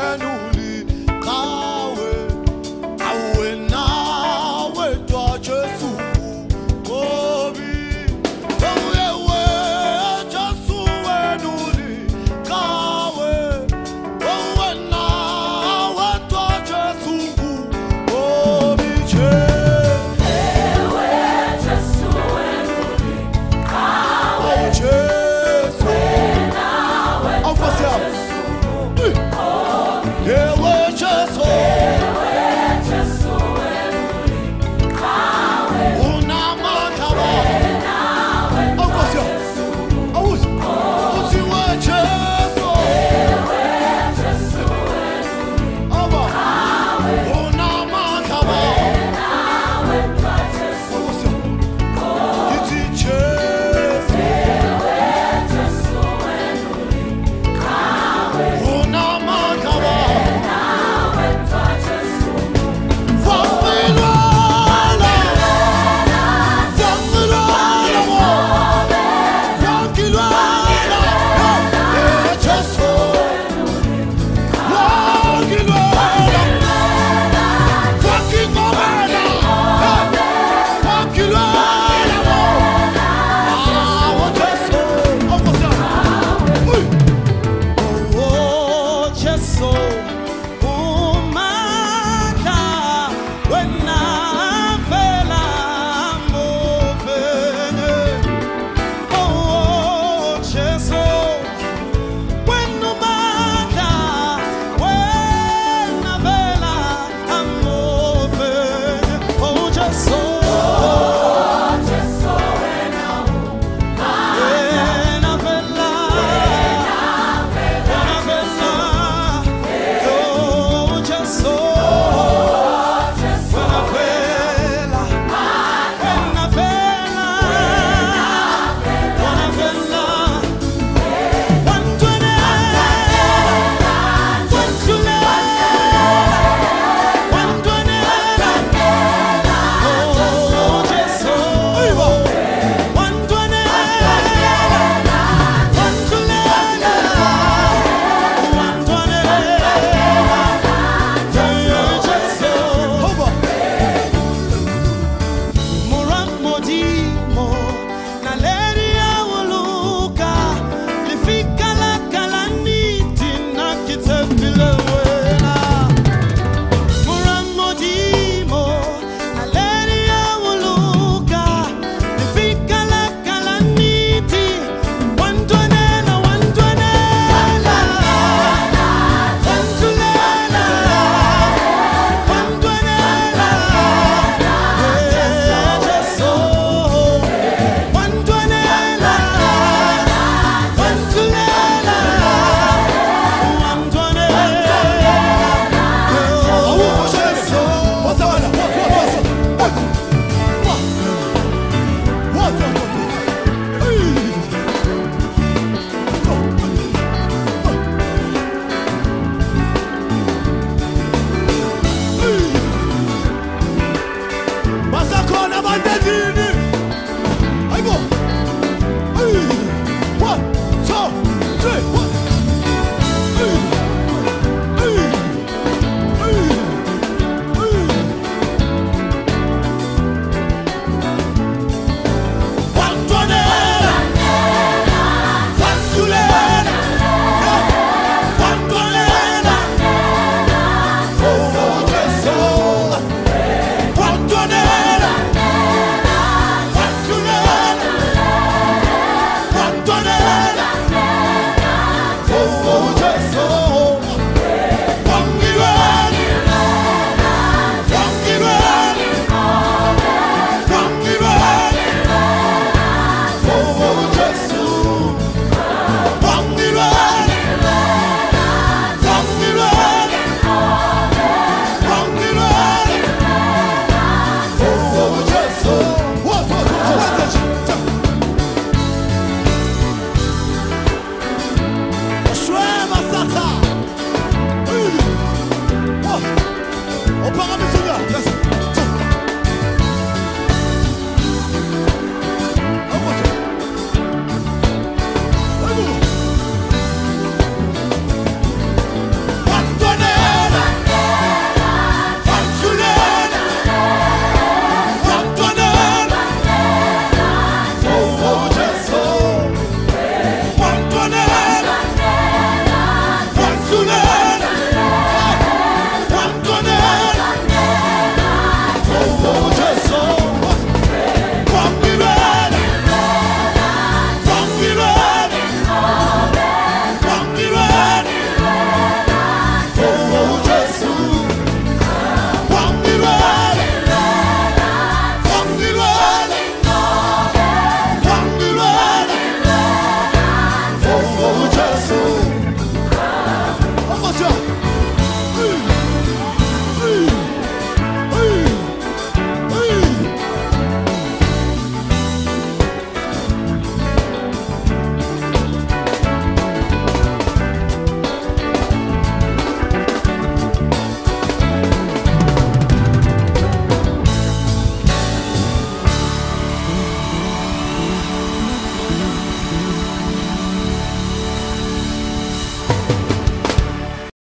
I know. Vamos, Senhor.